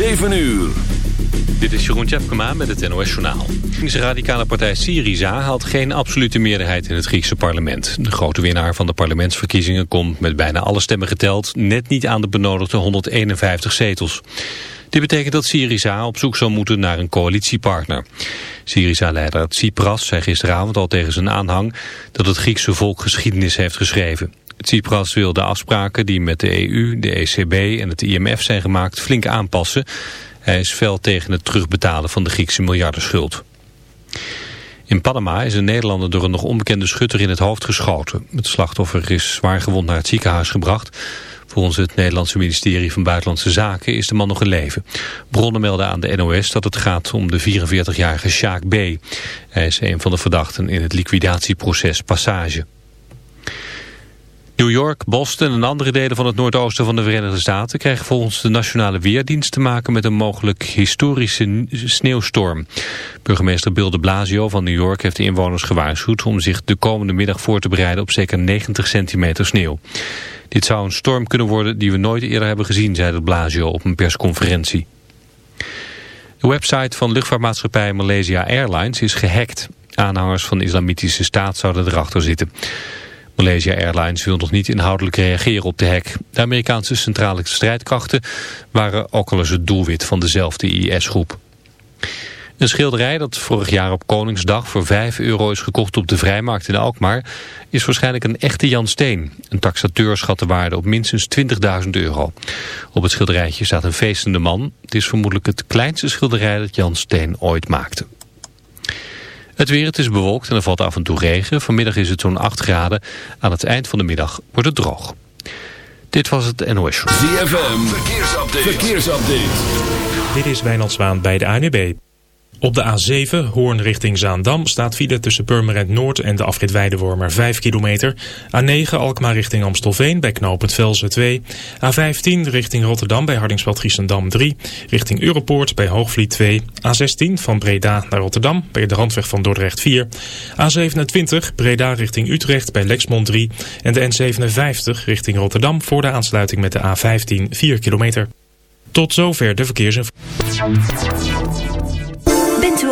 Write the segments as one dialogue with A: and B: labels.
A: 7 uur.
B: Dit is Jeroen Tjepkema met het NOS Journaal. De radicale partij Syriza haalt geen absolute meerderheid in het Griekse parlement. De grote winnaar van de parlementsverkiezingen komt met bijna alle stemmen geteld... net niet aan de benodigde 151 zetels. Dit betekent dat Syriza op zoek zal moeten naar een coalitiepartner. Syriza-leider Tsipras zei gisteravond al tegen zijn aanhang... dat het Griekse volk geschiedenis heeft geschreven. Tsipras wil de afspraken die met de EU, de ECB en het IMF zijn gemaakt flink aanpassen. Hij is fel tegen het terugbetalen van de Griekse miljardenschuld. In Panama is een Nederlander door een nog onbekende schutter in het hoofd geschoten. Het slachtoffer is zwaar gewond naar het ziekenhuis gebracht. Volgens het Nederlandse ministerie van Buitenlandse Zaken is de man nog in leven. Bronnen melden aan de NOS dat het gaat om de 44-jarige Sjaak B. Hij is een van de verdachten in het liquidatieproces Passage. New York, Boston en andere delen van het noordoosten van de Verenigde Staten krijgen volgens de Nationale Weerdienst te maken met een mogelijk historische sneeuwstorm. Burgemeester Bill de Blasio van New York heeft de inwoners gewaarschuwd om zich de komende middag voor te bereiden op zeker 90 centimeter sneeuw. Dit zou een storm kunnen worden die we nooit eerder hebben gezien, zei de Blasio op een persconferentie. De website van luchtvaartmaatschappij Malaysia Airlines is gehackt. Aanhangers van de islamitische staat zouden erachter zitten. Malaysia Airlines wil nog niet inhoudelijk reageren op de hack. De Amerikaanse centrale strijdkrachten waren ook al eens het doelwit van dezelfde IS-groep. Een schilderij dat vorig jaar op Koningsdag voor 5 euro is gekocht op de Vrijmarkt in Alkmaar... is waarschijnlijk een echte Jan Steen. Een taxateur schat de waarde op minstens 20.000 euro. Op het schilderijtje staat een feestende man. Het is vermoedelijk het kleinste schilderij dat Jan Steen ooit maakte. Het weer, het is bewolkt en er valt af en toe regen. Vanmiddag is het zo'n 8 graden. Aan het eind van de middag wordt het droog. Dit was het NOS Show.
A: ZFM, verkeersupdate. verkeersupdate.
C: Dit is Wijnand Zwaan bij de ANUB. Op de A7, Hoorn richting Zaandam, staat file tussen Purmerend Noord en de afrit Weidewormer 5 kilometer. A9, Alkmaar richting Amstelveen bij knooppunt Velzen 2. A15 richting Rotterdam bij Hardingsveld Giessendam 3. Richting Europoort bij Hoogvliet 2. A16 van Breda naar Rotterdam bij de randweg van Dordrecht 4. A27 Breda richting Utrecht bij Lexmond 3. En de N57 richting Rotterdam voor de aansluiting met de A15 4 kilometer. Tot zover de verkeersinformatie.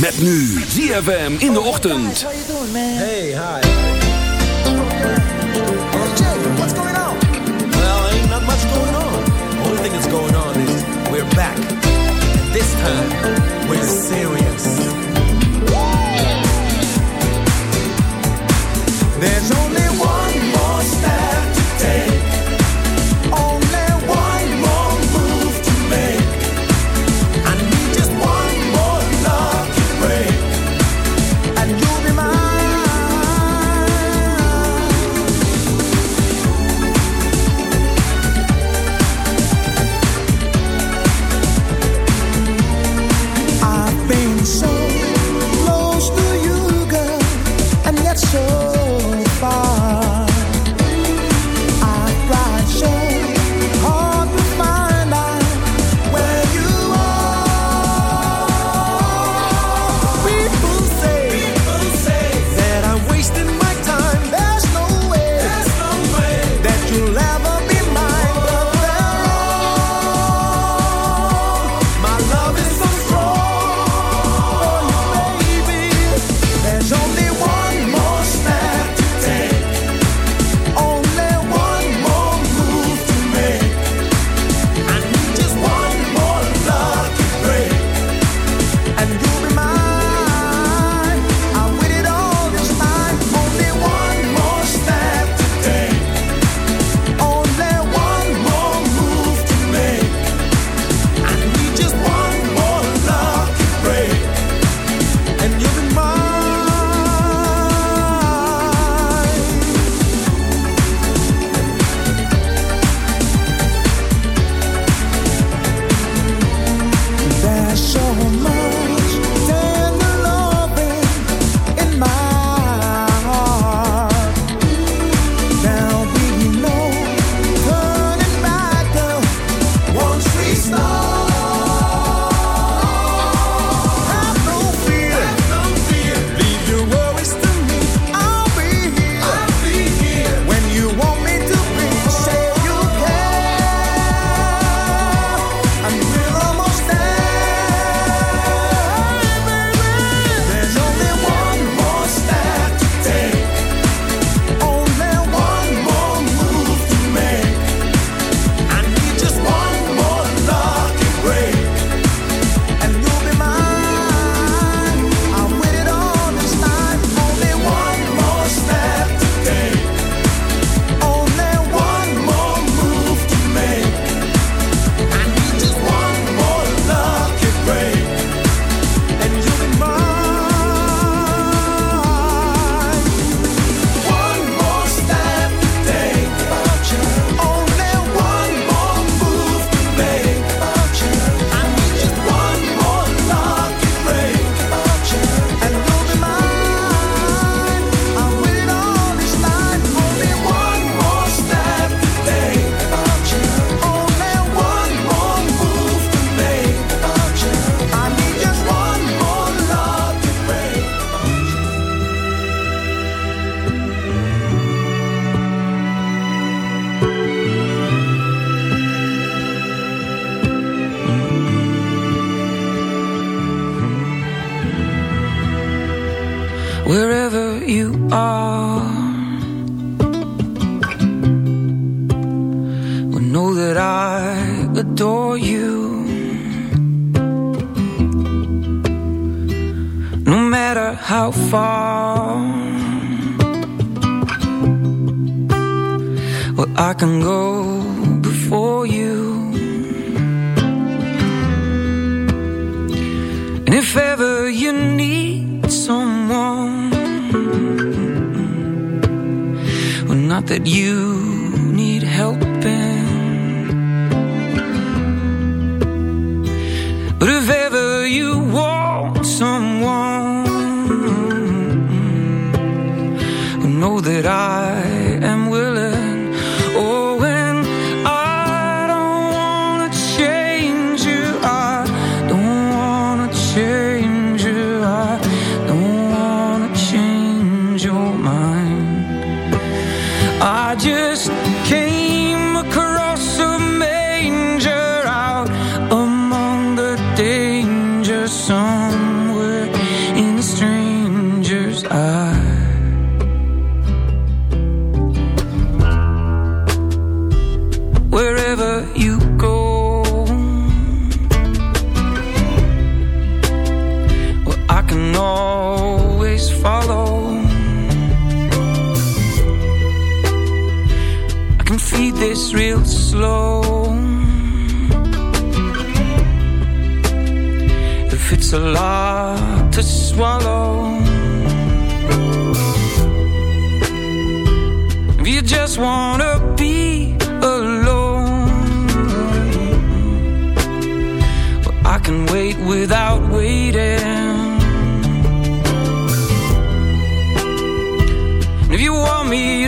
A: Met nu ZFM in de ochtend.
D: How you doing, man? Hey, hi. what's going on? Well, ain't not much going on. The only thing that's going on is we're back. And this time, we're serious. There's only
E: song It's a lot to swallow. If you just wanna be alone. Well, I can wait without waiting. And If you want me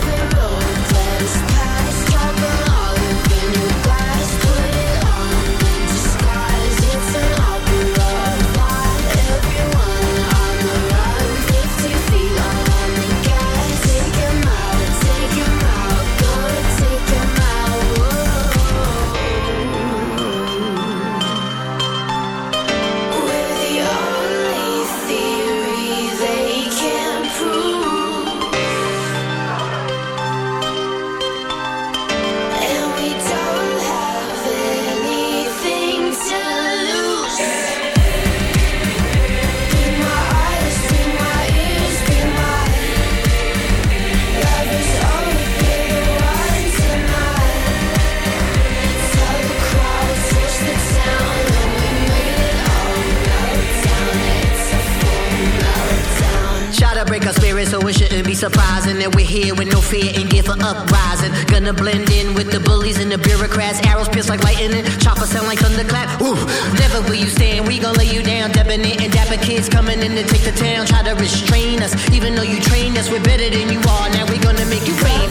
F: And dapper kids coming in to take the town. Try to restrain us, even though you trained us. We're better than you are. Now we're gonna make you famous.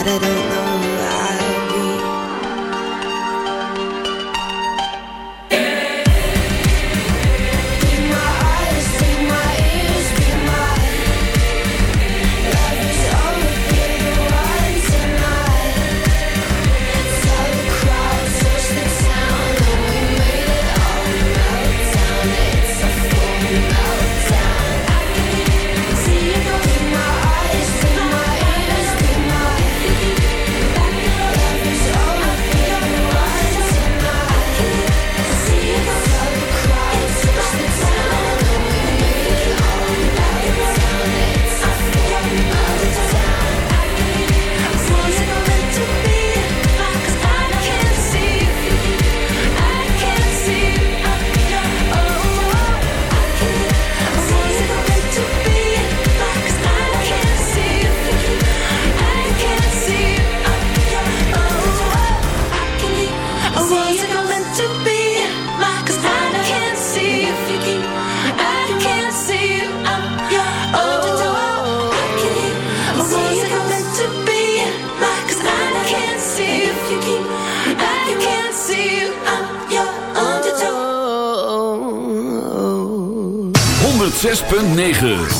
G: But I don't know
A: 106.9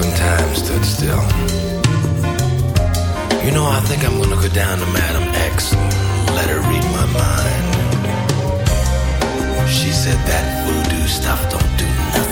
H: when time stood still. You know, I think I'm gonna go down to Madame X and let her read my mind. She said that voodoo stuff don't do nothing.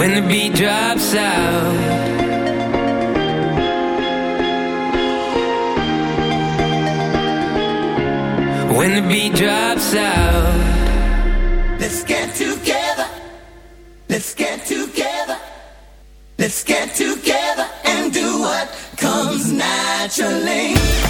E: when the beat drops out. When the beat drops out.
I: Let's get together. Let's get together. Let's get together and do what comes naturally.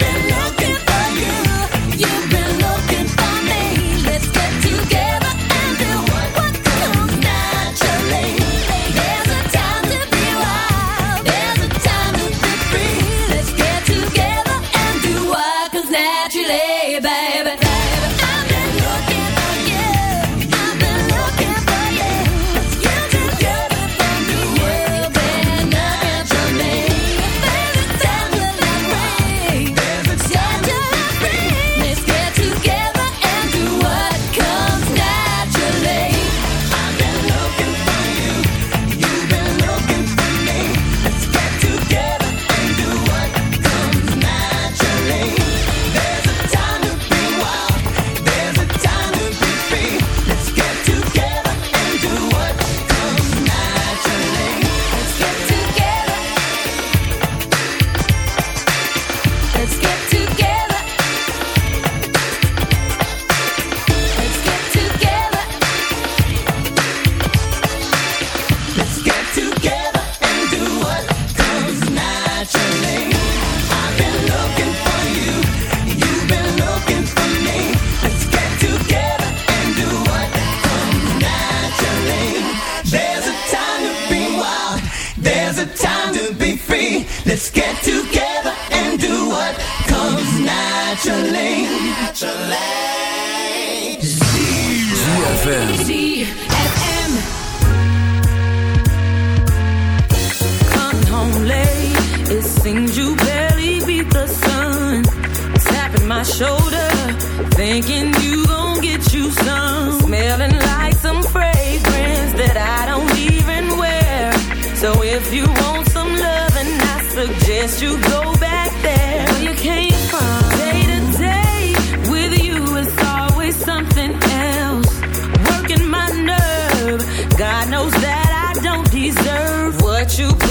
J: you